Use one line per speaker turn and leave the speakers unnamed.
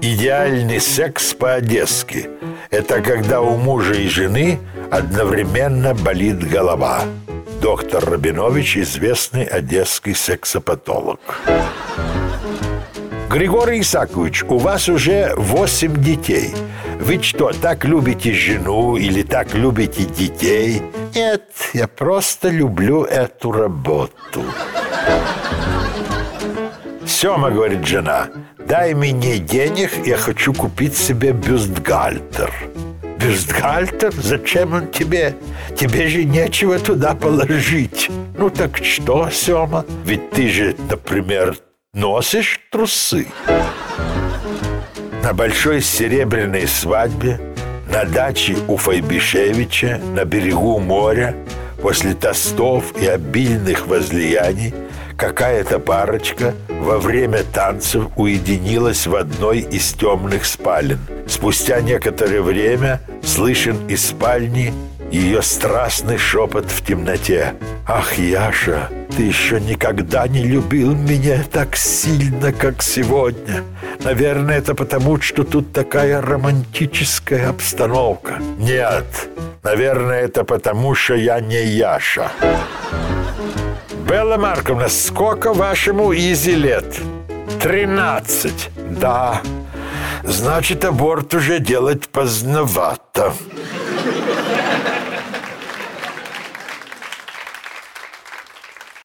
Идеальный секс по-одесски – это когда у мужа и жены одновременно болит голова. Доктор Рабинович – известный одесский сексопатолог. Григорий Исакович, у вас уже восемь детей. Вы что, так любите жену или так любите детей? Нет, я просто люблю эту работу. Сема, говорит жена, дай мне денег, я хочу купить себе бюстгальтер. Бюстгальтер? Зачем он тебе? Тебе же нечего туда положить. Ну так что, Сема? Ведь ты же, например, носишь трусы. На большой серебряной свадьбе на даче у Файбишевича на берегу моря после тостов и обильных возлияний какая-то парочка во время танцев уединилась в одной из темных спален. Спустя некоторое время слышен из спальни ее страстный шепот в темноте. «Ах, Яша, ты еще никогда не любил меня так сильно, как сегодня. Наверное, это потому, что тут такая романтическая обстановка. Нет, наверное, это потому, что я не Яша». Белла Марковна, сколько вашему Изи лет? Тринадцать. Да. Значит, аборт уже делать поздновато.